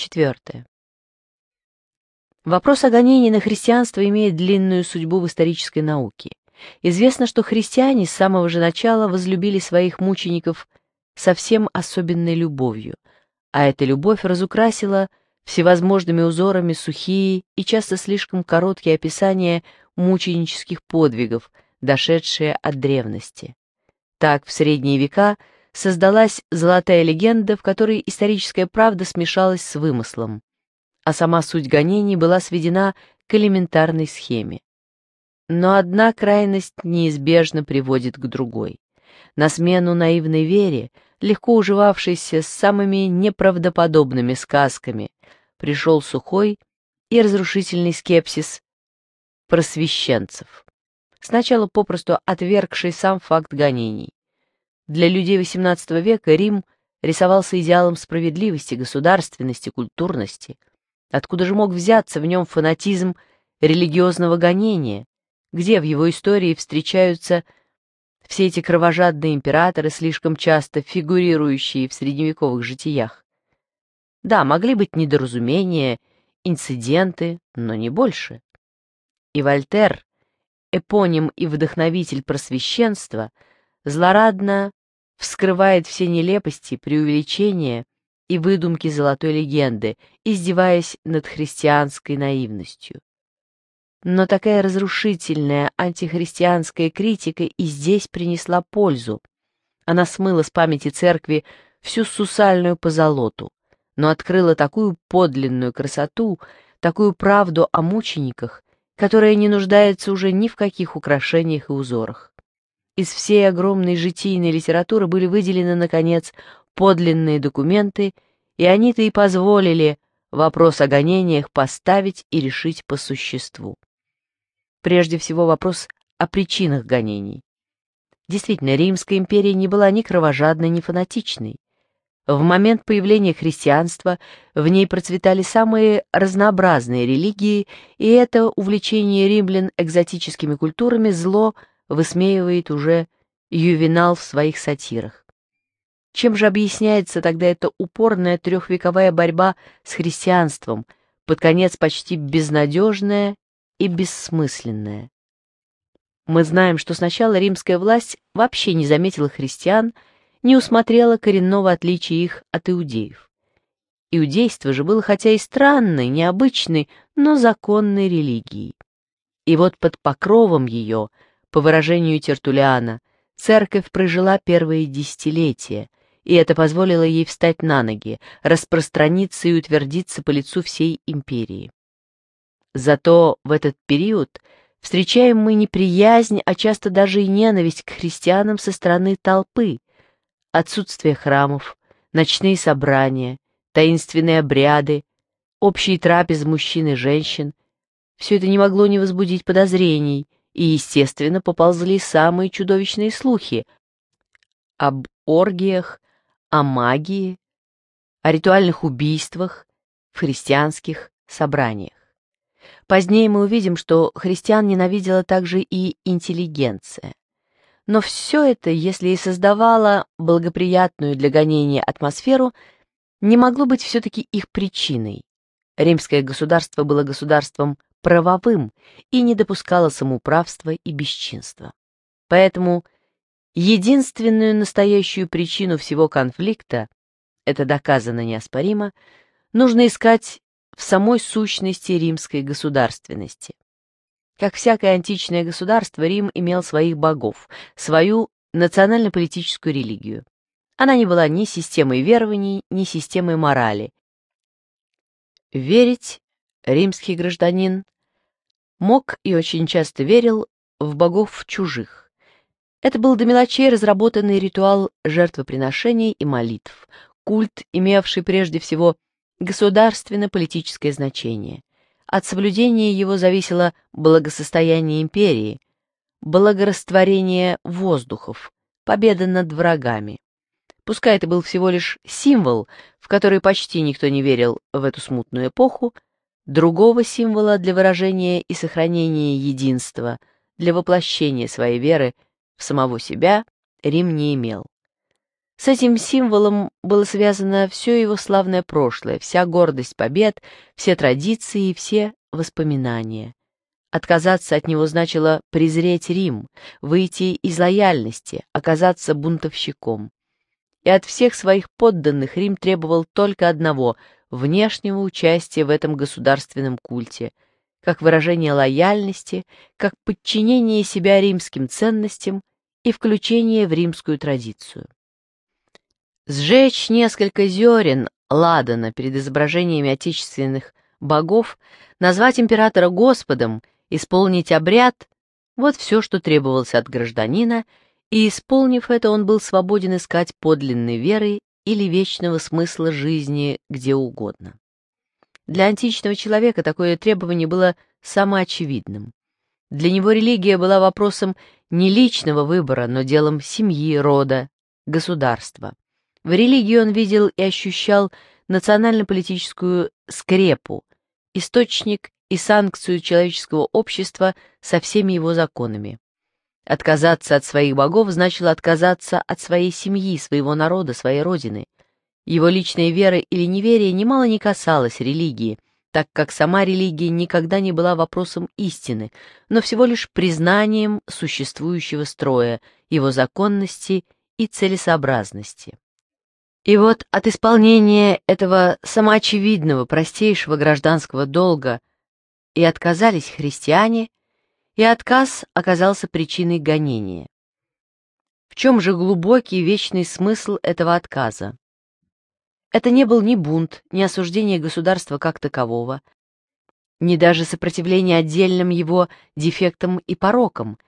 Четвертое. Вопрос о гонении на христианство имеет длинную судьбу в исторической науке. Известно, что христиане с самого же начала возлюбили своих мучеников совсем особенной любовью, а эта любовь разукрасила всевозможными узорами сухие и часто слишком короткие описания мученических подвигов, дошедшие от древности. Так в средние века – создалась золотая легенда, в которой историческая правда смешалась с вымыслом, а сама суть гонений была сведена к элементарной схеме. Но одна крайность неизбежно приводит к другой. На смену наивной вере, легко уживавшейся с самыми неправдоподобными сказками, пришел сухой и разрушительный скепсис просвещенцев, сначала попросту отвергший сам факт гонений. Для людей XVIII века Рим рисовался идеалом справедливости, государственности, культурности. Откуда же мог взяться в нем фанатизм религиозного гонения? Где в его истории встречаются все эти кровожадные императоры, слишком часто фигурирующие в средневековых житиях? Да, могли быть недоразумения, инциденты, но не больше. И Вольтер, эпоним и вдохновитель просвещенства, злорадно вскрывает все нелепости, преувеличения и выдумки золотой легенды, издеваясь над христианской наивностью. Но такая разрушительная антихристианская критика и здесь принесла пользу. Она смыла с памяти церкви всю сусальную позолоту, но открыла такую подлинную красоту, такую правду о мучениках, которая не нуждается уже ни в каких украшениях и узорах из всей огромной житийной литературы были выделены, наконец, подлинные документы, и они-то и позволили вопрос о гонениях поставить и решить по существу. Прежде всего вопрос о причинах гонений. Действительно, Римская империя не была ни кровожадной, ни фанатичной. В момент появления христианства в ней процветали самые разнообразные религии, и это увлечение римлян экзотическими культурами зло – высмеивает уже Ювенал в своих сатирах. Чем же объясняется тогда эта упорная трехвековая борьба с христианством, под конец почти безнадежная и бессмысленная? Мы знаем, что сначала римская власть вообще не заметила христиан, не усмотрела коренного отличия их от иудеев. Иудейство же было хотя и странной, необычной, но законной религией. И вот под покровом ее – по выражению Тертулиана, церковь прожила первые десятилетия, и это позволило ей встать на ноги, распространиться и утвердиться по лицу всей империи. Зато в этот период встречаем мы неприязнь, а часто даже и ненависть к христианам со стороны толпы, отсутствие храмов, ночные собрания, таинственные обряды, общие трапезы мужчин и женщин. Все это не могло не возбудить подозрений – и, естественно, поползли самые чудовищные слухи об оргиях, о магии, о ритуальных убийствах в христианских собраниях. Позднее мы увидим, что христиан ненавидела также и интеллигенция. Но все это, если и создавало благоприятную для гонения атмосферу, не могло быть все-таки их причиной. Римское государство было государством правовым и не допускала самоуправства и бесчинства. Поэтому единственную настоящую причину всего конфликта, это доказано неоспоримо, нужно искать в самой сущности римской государственности. Как всякое античное государство, Рим имел своих богов, свою национально-политическую религию. Она не была ни системой верований, ни системой морали. Верить римский гражданин мог и очень часто верил в богов чужих. Это был до мелочей разработанный ритуал жертвоприношений и молитв, культ, имевший прежде всего государственно-политическое значение. От соблюдения его зависело благосостояние империи, благорастворение воздухов, победа над врагами. Пускай это был всего лишь символ, в который почти никто не верил в эту смутную эпоху, другого символа для выражения и сохранения единства, для воплощения своей веры в самого себя Рим не имел. С этим символом было связано все его славное прошлое, вся гордость побед, все традиции и все воспоминания. Отказаться от него значило презреть Рим, выйти из лояльности, оказаться бунтовщиком. И от всех своих подданных Рим требовал только одного — внешнего участия в этом государственном культе, как выражение лояльности, как подчинение себя римским ценностям и включение в римскую традицию. Сжечь несколько зерен ладана перед изображениями отечественных богов, назвать императора Господом, исполнить обряд — вот все, что требовалось от гражданина, и, исполнив это, он был свободен искать подлинной веры или вечного смысла жизни где угодно. Для античного человека такое требование было самоочевидным. Для него религия была вопросом не личного выбора, но делом семьи, рода, государства. В религии он видел и ощущал национально-политическую скрепу, источник и санкцию человеческого общества со всеми его законами. Отказаться от своих богов значило отказаться от своей семьи, своего народа, своей родины. Его личной веры или неверия немало не касалось религии, так как сама религия никогда не была вопросом истины, но всего лишь признанием существующего строя, его законности и целесообразности. И вот от исполнения этого самоочевидного, простейшего гражданского долга и отказались христиане – и отказ оказался причиной гонения. В чем же глубокий вечный смысл этого отказа? Это не был ни бунт, ни осуждение государства как такового, ни даже сопротивление отдельным его дефектам и порокам.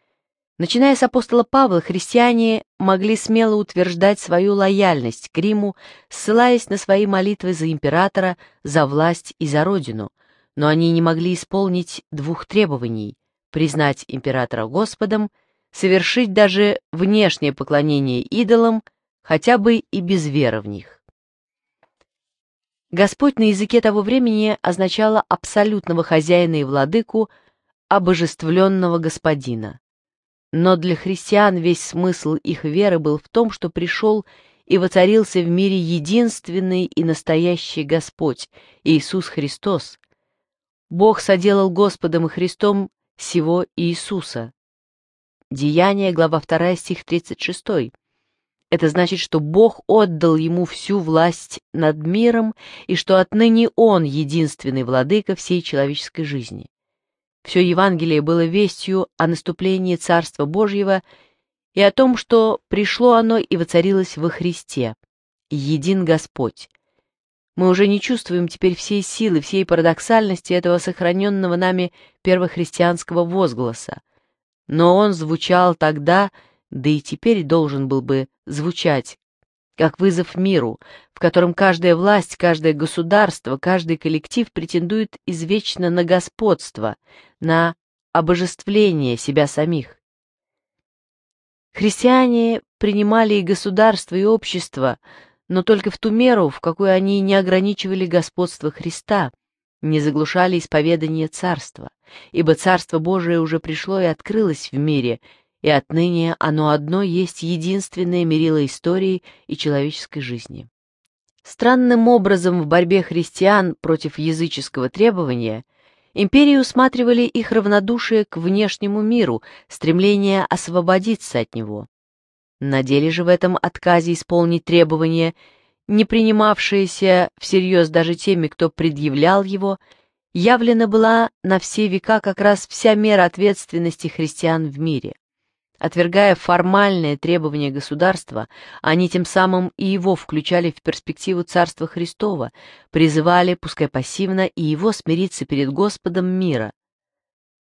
Начиная с апостола Павла, христиане могли смело утверждать свою лояльность к Риму, ссылаясь на свои молитвы за императора, за власть и за родину, но они не могли исполнить двух требований признать императора Господом, совершить даже внешнее поклонение идолам, хотя бы и без веры в них. Господь на языке того времени означало абсолютного хозяина и владыку, обожествленного господина. Но для христиан весь смысл их веры был в том, что пришел и воцарился в мире единственный и настоящий Господь, Иисус Христос. Бог соделал Господом и Христом сего Иисуса. Деяние, глава 2, стих 36. Это значит, что Бог отдал ему всю власть над миром и что отныне он единственный владыка всей человеческой жизни. Все Евангелие было вестью о наступлении Царства Божьего и о том, что пришло оно и воцарилось во Христе. Един Господь. Мы уже не чувствуем теперь всей силы, всей парадоксальности этого сохраненного нами первохристианского возгласа. Но он звучал тогда, да и теперь должен был бы звучать, как вызов миру, в котором каждая власть, каждое государство, каждый коллектив претендует извечно на господство, на обожествление себя самих. Христиане принимали и государство, и общество – но только в ту меру, в какой они не ограничивали господство Христа, не заглушали исповедание Царства, ибо Царство Божие уже пришло и открылось в мире, и отныне оно одно есть единственное мерило истории и человеческой жизни. Странным образом в борьбе христиан против языческого требования империи усматривали их равнодушие к внешнему миру, стремление освободиться от него. На деле же в этом отказе исполнить требование, не принимавшееся всерьез даже теми, кто предъявлял его, явлена была на все века как раз вся мера ответственности христиан в мире. Отвергая формальное требование государства, они тем самым и его включали в перспективу Царства Христова, призывали, пускай пассивно, и его смириться перед Господом мира,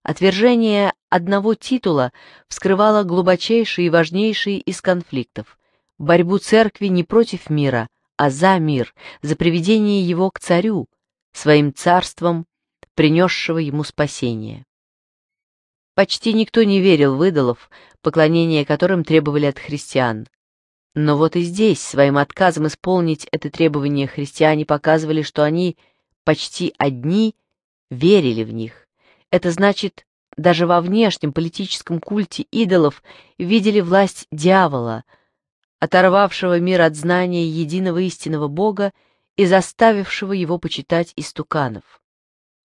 Отвержение одного титула вскрывало глубочайший и важнейший из конфликтов – борьбу церкви не против мира, а за мир, за приведение его к царю, своим царством, принесшего ему спасение. Почти никто не верил в идолов, поклонение которым требовали от христиан. Но вот и здесь своим отказом исполнить это требование христиане показывали, что они почти одни верили в них. Это значит, даже во внешнем политическом культе идолов видели власть дьявола, оторвавшего мир от знания единого истинного Бога и заставившего его почитать истуканов.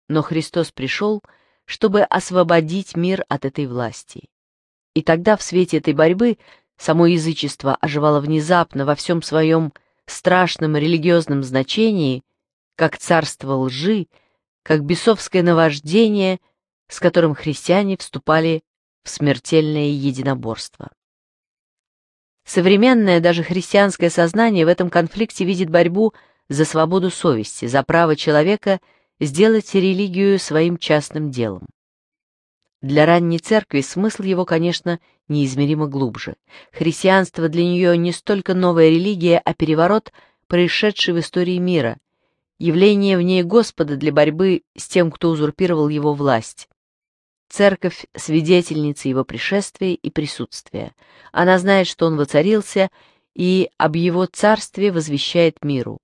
Но Христос пришел, чтобы освободить мир от этой власти. И тогда в свете этой борьбы само язычество оживало внезапно во всем своем страшном религиозном значении, как царство лжи, как бесовское наваждение – с которым христиане вступали в смертельное единоборство. Современное, даже христианское сознание в этом конфликте видит борьбу за свободу совести, за право человека сделать религию своим частным делом. Для ранней церкви смысл его, конечно, неизмеримо глубже. Христианство для нее не столько новая религия, а переворот, происшедший в истории мира, явление в ней Господа для борьбы с тем, кто узурпировал его власть. Церковь — свидетельница его пришествия и присутствия. Она знает, что он воцарился, и об его царстве возвещает миру.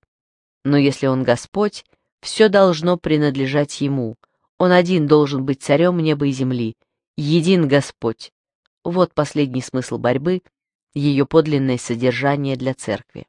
Но если он Господь, все должно принадлежать ему. Он один должен быть царем неба и земли. Един Господь. Вот последний смысл борьбы, ее подлинное содержание для церкви.